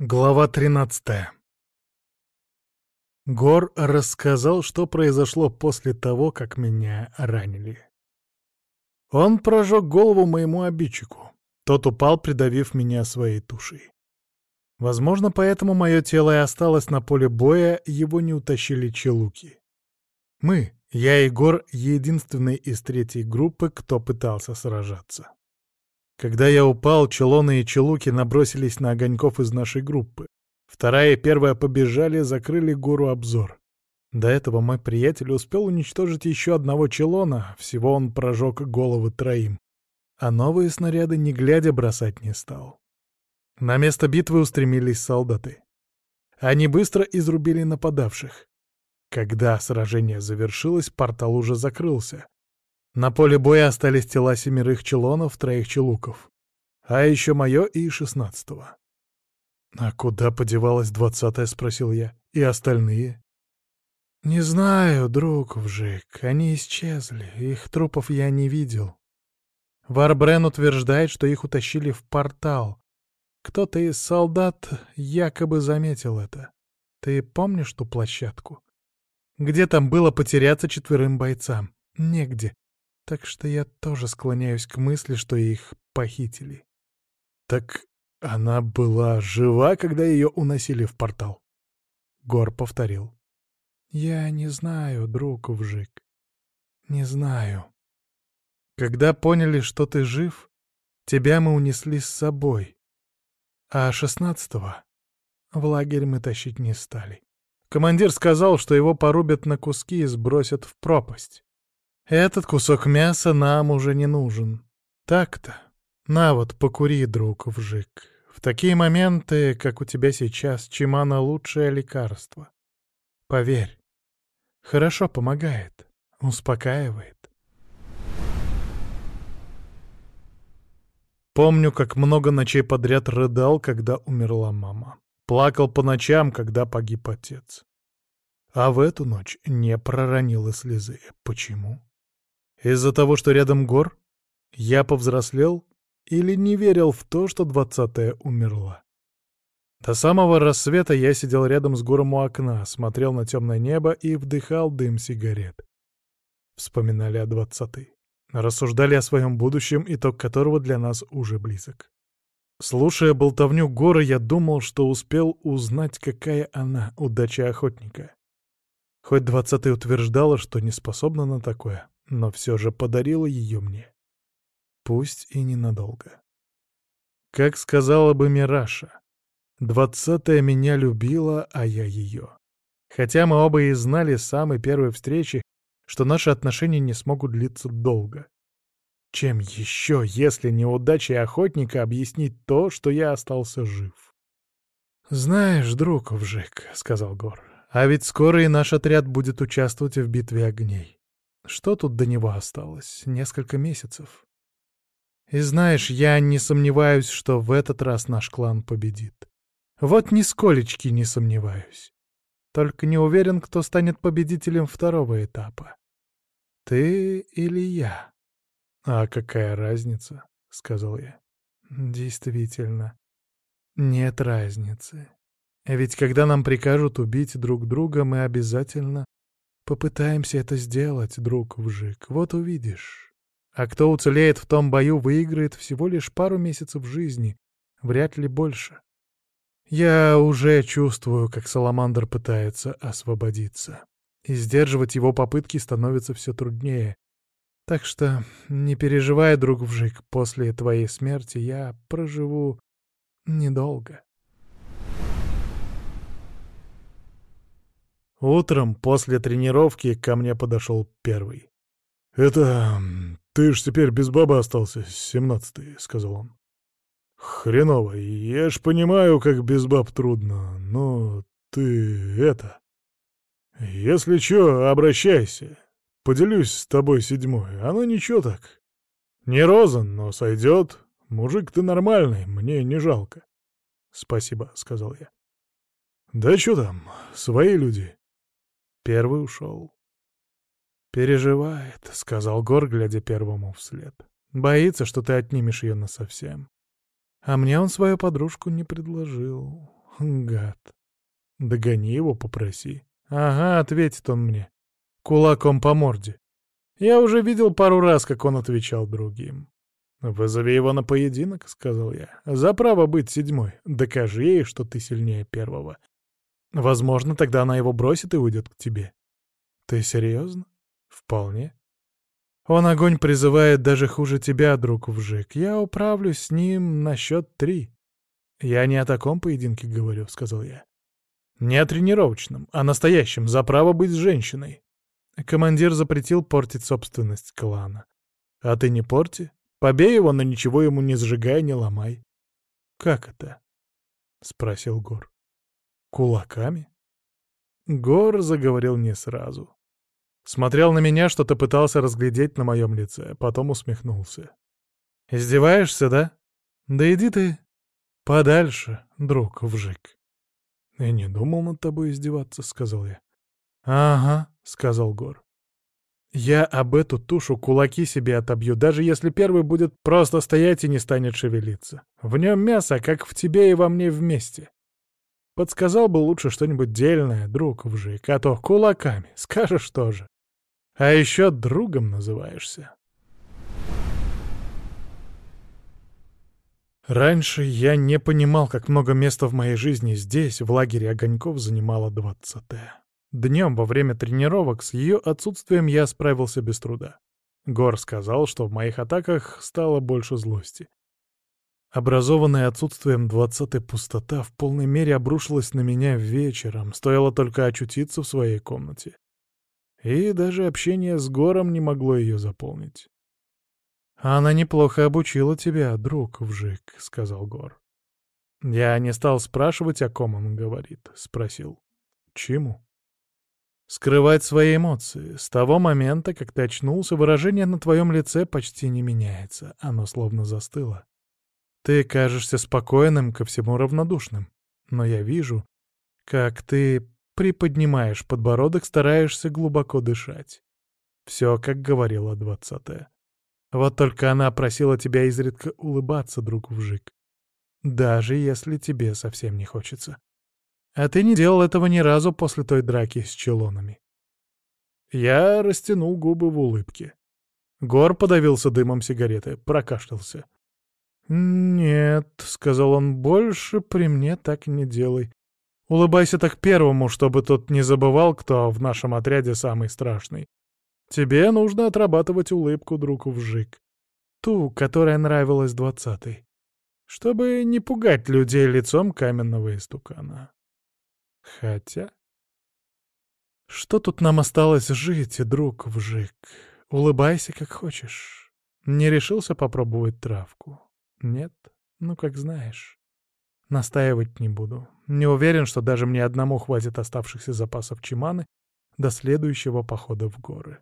Глава 13 Гор рассказал, что произошло после того, как меня ранили. Он прожег голову моему обидчику. Тот упал, придавив меня своей тушей. Возможно, поэтому мое тело и осталось на поле боя, его не утащили челуки. Мы, я и Гор, единственные из третьей группы, кто пытался сражаться. Когда я упал, Челоны и Челуки набросились на огоньков из нашей группы. Вторая и первая побежали, закрыли гору обзор. До этого мой приятель успел уничтожить еще одного Челона, всего он прожег головы троим. А новые снаряды, не глядя, бросать не стал. На место битвы устремились солдаты. Они быстро изрубили нападавших. Когда сражение завершилось, портал уже закрылся. На поле боя остались тела семерых челонов, троих челуков. А еще мое и шестнадцатого. «А куда подевалась двадцатая?» — спросил я. «И остальные?» «Не знаю, друг Вжик, они исчезли, их трупов я не видел. Варбрен утверждает, что их утащили в портал. Кто-то из солдат якобы заметил это. Ты помнишь ту площадку? Где там было потеряться четверым бойцам? Негде. Так что я тоже склоняюсь к мысли, что их похитили. Так она была жива, когда ее уносили в портал? Гор повторил. Я не знаю, друг Вжик. Не знаю. Когда поняли, что ты жив, тебя мы унесли с собой. А шестнадцатого в лагерь мы тащить не стали. Командир сказал, что его порубят на куски и сбросят в пропасть. Этот кусок мяса нам уже не нужен. Так-то. На вот, покури, друг, вжик. В такие моменты, как у тебя сейчас, чимана — лучшее лекарство. Поверь. Хорошо помогает, успокаивает. Помню, как много ночей подряд рыдал, когда умерла мама. Плакал по ночам, когда погиб отец. А в эту ночь не проронил и слезы. Почему? Из-за того, что рядом гор? Я повзрослел или не верил в то, что двадцатая умерла? До самого рассвета я сидел рядом с гором у окна, смотрел на темное небо и вдыхал дым сигарет. Вспоминали о двадцатой. Рассуждали о своем будущем, итог которого для нас уже близок. Слушая болтовню горы, я думал, что успел узнать, какая она, удача охотника. Хоть двадцатая утверждала, что не способна на такое, но все же подарила ее мне. Пусть и ненадолго. Как сказала бы Мираша, двадцатая меня любила, а я ее. Хотя мы оба и знали с самой первой встречи, что наши отношения не смогут длиться долго. Чем еще, если неудачей охотника, объяснить то, что я остался жив? «Знаешь, друг Вжик», — сказал Гор, — «а ведь скоро и наш отряд будет участвовать в битве огней. Что тут до него осталось? Несколько месяцев. И знаешь, я не сомневаюсь, что в этот раз наш клан победит. Вот нисколечки не сомневаюсь. Только не уверен, кто станет победителем второго этапа. Ты или я? А какая разница? — сказал я. Действительно, нет разницы. Ведь когда нам прикажут убить друг друга, мы обязательно Попытаемся это сделать, друг Вжик, вот увидишь. А кто уцелеет в том бою, выиграет всего лишь пару месяцев жизни, вряд ли больше. Я уже чувствую, как Саламандр пытается освободиться. И сдерживать его попытки становится все труднее. Так что не переживай, друг Вжик, после твоей смерти я проживу недолго. Утром после тренировки ко мне подошел первый. «Это... ты ж теперь без бабы остался, семнадцатый», — сказал он. «Хреново, я ж понимаю, как без баб трудно, но ты это... Если чё, обращайся. Поделюсь с тобой седьмой, оно ничего так. Не розан, но сойдет. Мужик ты нормальный, мне не жалко». «Спасибо», — сказал я. «Да чё там, свои люди». Первый ушел. «Переживает», — сказал Гор, глядя первому вслед. «Боится, что ты отнимешь ее насовсем. А мне он свою подружку не предложил. Гад. Догони его, попроси. Ага, ответит он мне. Кулаком по морде. Я уже видел пару раз, как он отвечал другим. «Вызови его на поединок», — сказал я. «За право быть седьмой. Докажи ей, что ты сильнее первого. Возможно, тогда она его бросит и уйдет к тебе». «Ты серьезно?» «Вполне». «Он огонь призывает даже хуже тебя, друг Вжик. Я управлюсь с ним на счет три». «Я не о таком поединке говорю», — сказал я. «Не о тренировочном, а настоящем, за право быть женщиной». Командир запретил портить собственность клана. «А ты не порти. Побей его, но ничего ему не сжигай, не ломай». «Как это?» — спросил Гор. «Кулаками?» Гор заговорил не сразу. Смотрел на меня, что-то пытался разглядеть на моем лице, потом усмехнулся. «Издеваешься, да? Да иди ты подальше, друг Вжик». «Я не думал над тобой издеваться», — сказал я. «Ага», — сказал Гор. «Я об эту тушу кулаки себе отобью, даже если первый будет просто стоять и не станет шевелиться. В нем мясо, как в тебе и во мне вместе. Подсказал бы лучше что-нибудь дельное, друг вжик, а то кулаками, скажешь тоже. А еще другом называешься». Раньше я не понимал, как много места в моей жизни здесь, в лагере огоньков, занимало двадцатое. Днем во время тренировок с ее отсутствием я справился без труда. Гор сказал, что в моих атаках стало больше злости. Образованная отсутствием двадцатой пустота в полной мере обрушилась на меня вечером, стоило только очутиться в своей комнате. И даже общение с Гором не могло ее заполнить. «Она неплохо обучила тебя, друг Вжик», — сказал Гор. Я не стал спрашивать, о ком он говорит. Спросил. «Чему?» Скрывать свои эмоции. С того момента, как ты очнулся, выражение на твоем лице почти не меняется. Оно словно застыло. Ты кажешься спокойным, ко всему равнодушным. Но я вижу, как ты приподнимаешь подбородок, стараешься глубоко дышать. Все, как говорила двадцатая. Вот только она просила тебя изредка улыбаться, друг Вжик. Даже если тебе совсем не хочется. А ты не делал этого ни разу после той драки с челонами. Я растянул губы в улыбке. Гор подавился дымом сигареты, прокашлялся. «Нет», — сказал он, — «больше при мне так не делай. Улыбайся так первому, чтобы тот не забывал, кто в нашем отряде самый страшный. Тебе нужно отрабатывать улыбку, друг вжик. Ту, которая нравилась двадцатой. Чтобы не пугать людей лицом каменного истукана. Хотя... Что тут нам осталось жить, друг вжик? Улыбайся, как хочешь. Не решился попробовать травку? Нет? Ну, как знаешь. Настаивать не буду. Не уверен, что даже мне одному хватит оставшихся запасов чиманы до следующего похода в горы.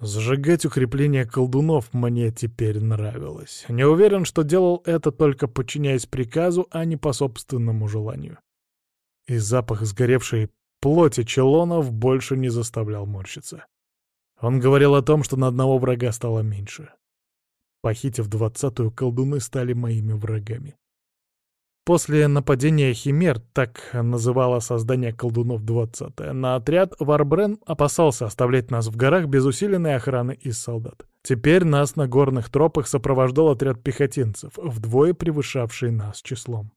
Сжигать укрепления колдунов мне теперь нравилось. Не уверен, что делал это только подчиняясь приказу, а не по собственному желанию. И запах сгоревшей плоти челонов больше не заставлял морщиться. Он говорил о том, что на одного врага стало меньше. Похитив двадцатую, колдуны стали моими врагами. После нападения Химер, так называло создание колдунов 20 на отряд Варбрен опасался оставлять нас в горах без усиленной охраны из солдат. Теперь нас на горных тропах сопровождал отряд пехотинцев, вдвое превышавший нас числом.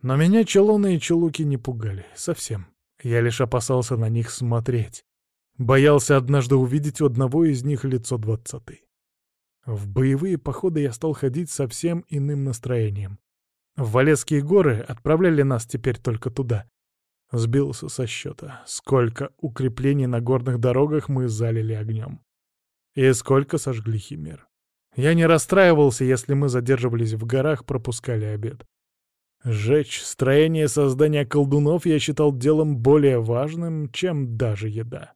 Но меня челоны и челуки не пугали, совсем. Я лишь опасался на них смотреть. Боялся однажды увидеть у одного из них лицо двадцатый. В боевые походы я стал ходить совсем иным настроением. В Валецкие горы отправляли нас теперь только туда. Сбился со счета. Сколько укреплений на горных дорогах мы залили огнем. И сколько сожгли химер. Я не расстраивался, если мы задерживались в горах, пропускали обед. Жечь строение создания колдунов я считал делом более важным, чем даже еда.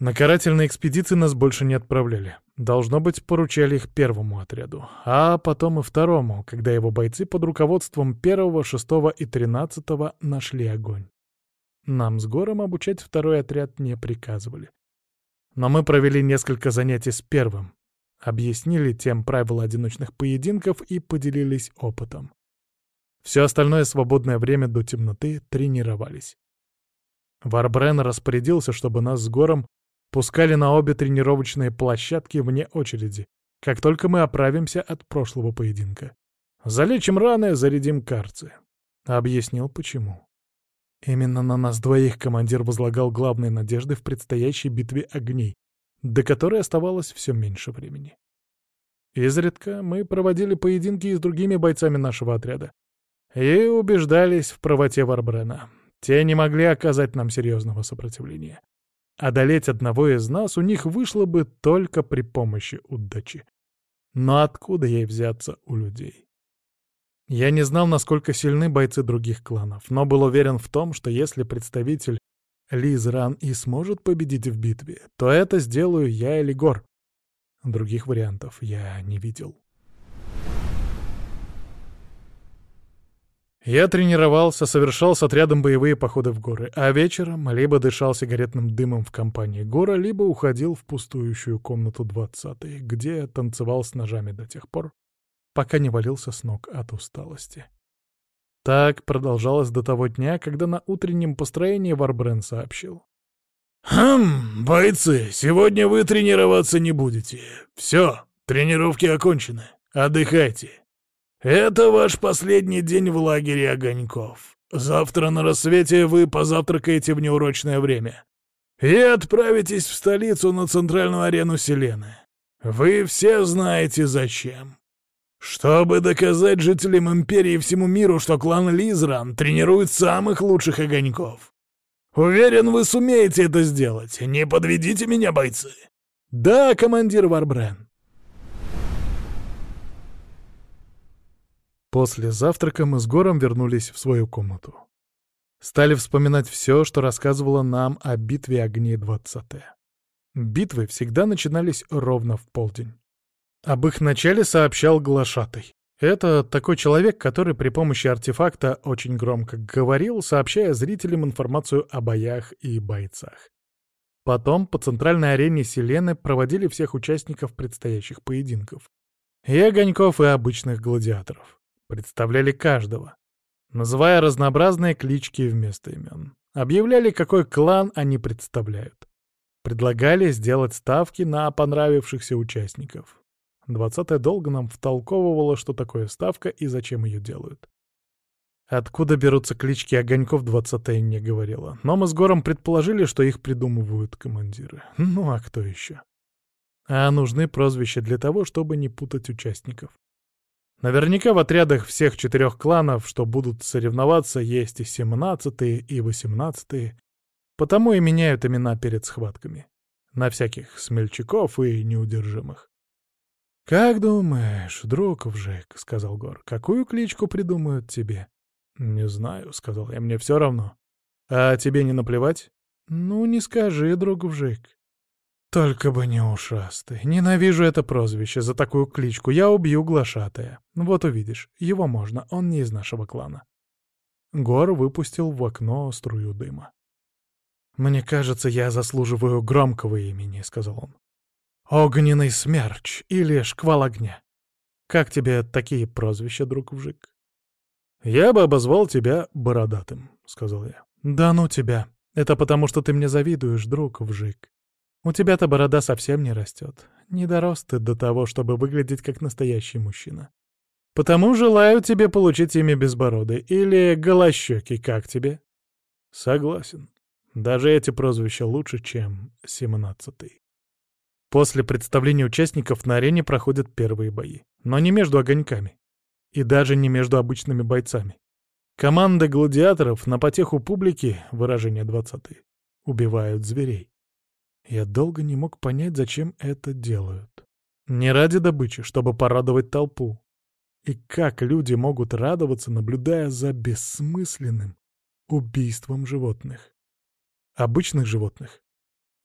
На карательные экспедиции нас больше не отправляли. Должно быть, поручали их первому отряду, а потом и второму, когда его бойцы под руководством первого, шестого и тринадцатого нашли огонь. Нам с Гором обучать второй отряд не приказывали. Но мы провели несколько занятий с первым. Объяснили тем правила одиночных поединков и поделились опытом. Все остальное свободное время до темноты тренировались. Варбрен распорядился, чтобы нас с Гором пускали на обе тренировочные площадки вне очереди, как только мы оправимся от прошлого поединка. Залечим раны, зарядим карцы. Объяснил, почему. Именно на нас двоих командир возлагал главные надежды в предстоящей битве огней, до которой оставалось все меньше времени. Изредка мы проводили поединки с другими бойцами нашего отряда и убеждались в правоте Варбрена. Те не могли оказать нам серьезного сопротивления. Одолеть одного из нас у них вышло бы только при помощи удачи. Но откуда ей взяться у людей? Я не знал, насколько сильны бойцы других кланов, но был уверен в том, что если представитель Лизран и сможет победить в битве, то это сделаю я или Гор. Других вариантов я не видел. Я тренировался, совершал с отрядом боевые походы в горы, а вечером либо дышал сигаретным дымом в компании Гора, либо уходил в пустующую комнату двадцатой, где танцевал с ножами до тех пор, пока не валился с ног от усталости. Так продолжалось до того дня, когда на утреннем построении Варбрен сообщил. «Хм, бойцы, сегодня вы тренироваться не будете. Все, тренировки окончены. Отдыхайте. Это ваш последний день в лагере огоньков. Завтра на рассвете вы позавтракаете в неурочное время и отправитесь в столицу на центральную арену Селены. Вы все знаете зачем. Чтобы доказать жителям Империи и всему миру, что клан Лизран тренирует самых лучших огоньков. Уверен, вы сумеете это сделать. Не подведите меня, бойцы. Да, командир Варбрен. После завтрака мы с Гором вернулись в свою комнату. Стали вспоминать все, что рассказывало нам о битве огней 20 Битвы всегда начинались ровно в полдень. Об их начале сообщал Глашатый. Это такой человек, который при помощи артефакта очень громко говорил, сообщая зрителям информацию о боях и бойцах. Потом по центральной арене Селены проводили всех участников предстоящих поединков. И огоньков, и обычных гладиаторов. Представляли каждого, называя разнообразные клички вместо имен. Объявляли, какой клан они представляют. Предлагали сделать ставки на понравившихся участников. Двадцатая долго нам втолковывала, что такое ставка и зачем ее делают. Откуда берутся клички огоньков, двадцатая не говорила. Но мы с Гором предположили, что их придумывают командиры. Ну а кто еще? А нужны прозвища для того, чтобы не путать участников. Наверняка в отрядах всех четырех кланов, что будут соревноваться, есть и семнадцатые, и восемнадцатые, потому и меняют имена перед схватками. На всяких смельчаков и неудержимых. «Как думаешь, друг Вжик, — сказал Гор, — какую кличку придумают тебе?» «Не знаю», — сказал я, — «мне все равно». «А тебе не наплевать?» «Ну, не скажи, друг Вжик. Только бы не ушастый. Ненавижу это прозвище за такую кличку. Я убью глашатая. Вот увидишь, его можно, он не из нашего клана. Гор выпустил в окно струю дыма. «Мне кажется, я заслуживаю громкого имени», — сказал он. «Огненный смерч или шквал огня. Как тебе такие прозвища, друг Вжик?» «Я бы обозвал тебя бородатым», — сказал я. «Да ну тебя. Это потому, что ты мне завидуешь, друг Вжик. У тебя-то борода совсем не растет. Не дорос ты до того, чтобы выглядеть как настоящий мужчина. Потому желаю тебе получить имя Безбороды или Голощёкий, как тебе? Согласен. Даже эти прозвища лучше, чем семнадцатый. После представления участников на арене проходят первые бои. Но не между огоньками. И даже не между обычными бойцами. Команды гладиаторов на потеху публики, выражение двадцатый, убивают зверей. Я долго не мог понять, зачем это делают. Не ради добычи, чтобы порадовать толпу. И как люди могут радоваться, наблюдая за бессмысленным убийством животных? Обычных животных.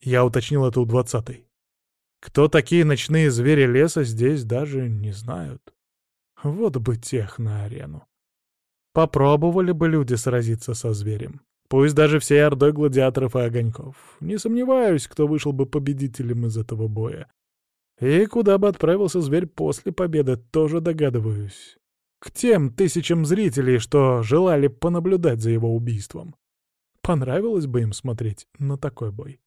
Я уточнил это у двадцатой. Кто такие ночные звери леса, здесь даже не знают. Вот бы тех на арену. Попробовали бы люди сразиться со зверем. Пусть даже всей ордой гладиаторов и огоньков. Не сомневаюсь, кто вышел бы победителем из этого боя. И куда бы отправился зверь после победы, тоже догадываюсь. К тем тысячам зрителей, что желали понаблюдать за его убийством. Понравилось бы им смотреть на такой бой.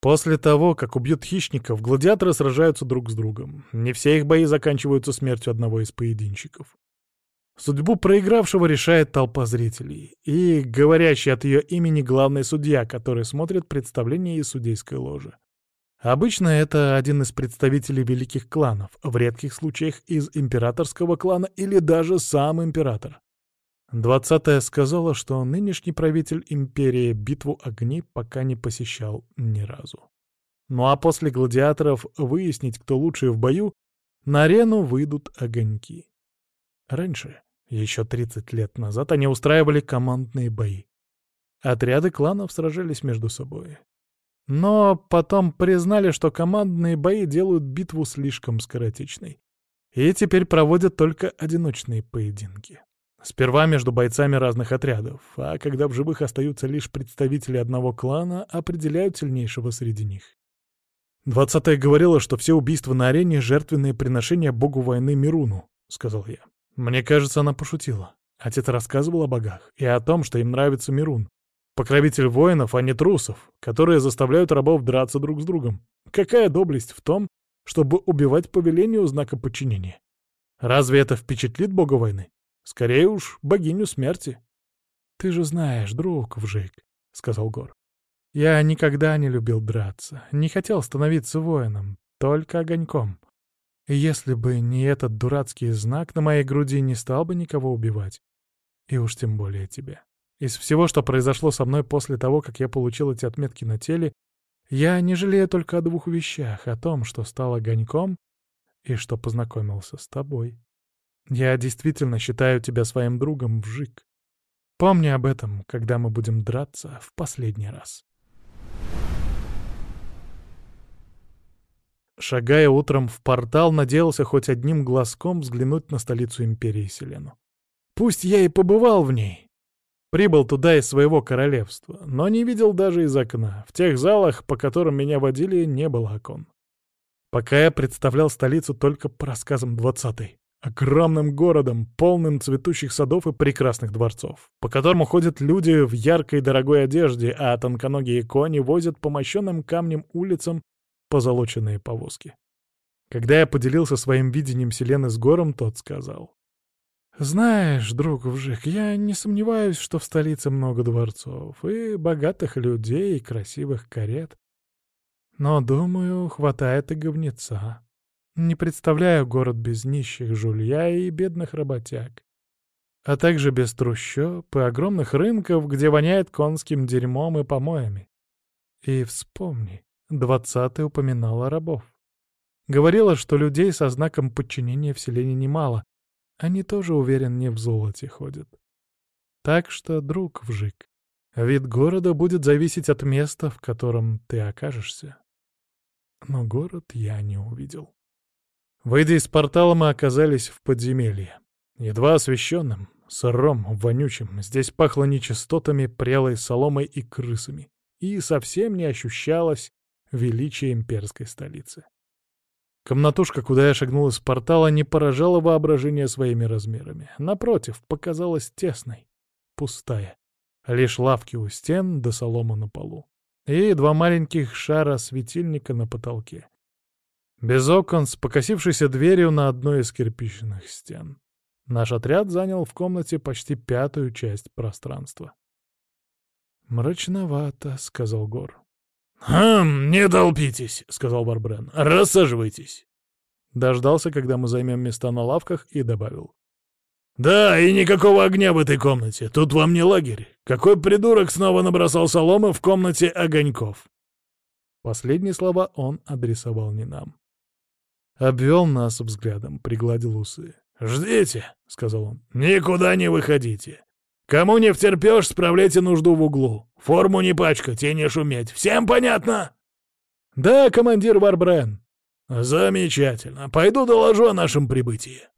После того, как убьют хищников, гладиаторы сражаются друг с другом. Не все их бои заканчиваются смертью одного из поединщиков. Судьбу проигравшего решает толпа зрителей и говорящий от ее имени главный судья, который смотрит представление из судейской ложи. Обычно это один из представителей великих кланов, в редких случаях из императорского клана или даже сам император. Двадцатая сказала, что нынешний правитель империи битву огней пока не посещал ни разу. Ну а после гладиаторов выяснить, кто лучший в бою, на арену выйдут огоньки. Раньше, еще 30 лет назад, они устраивали командные бои. Отряды кланов сражались между собой. Но потом признали, что командные бои делают битву слишком скоротечной. И теперь проводят только одиночные поединки. Сперва между бойцами разных отрядов, а когда в живых остаются лишь представители одного клана, определяют сильнейшего среди них. «Двадцатая говорила, что все убийства на арене — жертвенные приношения богу войны Мируну», — сказал я. Мне кажется, она пошутила. Отец рассказывал о богах и о том, что им нравится Мирун. Покровитель воинов, а не трусов, которые заставляют рабов драться друг с другом. Какая доблесть в том, чтобы убивать по велению знака подчинения? Разве это впечатлит бога войны? Скорее уж, богиню смерти. «Ты же знаешь, друг Вжик», — сказал Гор. «Я никогда не любил драться, не хотел становиться воином, только огоньком. Если бы не этот дурацкий знак, на моей груди не стал бы никого убивать. И уж тем более тебя. Из всего, что произошло со мной после того, как я получил эти отметки на теле, я не жалею только о двух вещах, о том, что стал огоньком и что познакомился с тобой. Я действительно считаю тебя своим другом, Вжик. Помни об этом, когда мы будем драться в последний раз. Шагая утром в портал, надеялся хоть одним глазком взглянуть на столицу Империи Селену. Пусть я и побывал в ней. Прибыл туда из своего королевства, но не видел даже из окна. В тех залах, по которым меня водили, не было окон. Пока я представлял столицу только по рассказам двадцатой. Огромным городом, полным цветущих садов и прекрасных дворцов, по которому ходят люди в яркой дорогой одежде, а тонконогие кони возят по мощенным камнем улицам позолоченные повозки. Когда я поделился своим видением Селены с Гором, тот сказал. «Знаешь, друг Вжик, я не сомневаюсь, что в столице много дворцов, и богатых людей, и красивых карет. Но, думаю, хватает и говнеца. Не представляю город без нищих жулья и бедных работяг. А также без трущоб и огромных рынков, где воняет конским дерьмом и помоями. И вспомни, Двадцатый упоминала рабов. Говорила, что людей со знаком подчинения в селении немало. Они тоже, уверен, не в золоте ходят. Так что, друг Вжик, вид города будет зависеть от места, в котором ты окажешься. Но город я не увидел. Выйдя из портала, мы оказались в подземелье. Едва освещенным, сыром, вонючим. Здесь пахло нечистотами, прелой соломой и крысами. И совсем не ощущалось величие имперской столицы. Комнатушка, куда я шагнул из портала, не поражала воображение своими размерами. Напротив, показалась тесной, пустая. Лишь лавки у стен да солома на полу. И два маленьких шара светильника на потолке. Без окон, с покосившейся дверью на одной из кирпичных стен. Наш отряд занял в комнате почти пятую часть пространства. «Мрачновато», — сказал Гор. «Хм, не толпитесь», — сказал Барбрен. «Рассаживайтесь». Дождался, когда мы займем места на лавках, и добавил. «Да, и никакого огня в этой комнате. Тут вам не лагерь. Какой придурок снова набросал соломы в комнате огоньков?» Последние слова он адресовал не нам. Обвел нас взглядом, пригладил усы. «Ждите», — сказал он. «Никуда не выходите. Кому не втерпешь, справляйте нужду в углу. Форму не пачкать и не шуметь. Всем понятно?» «Да, командир Варбрен». «Замечательно. Пойду доложу о нашем прибытии».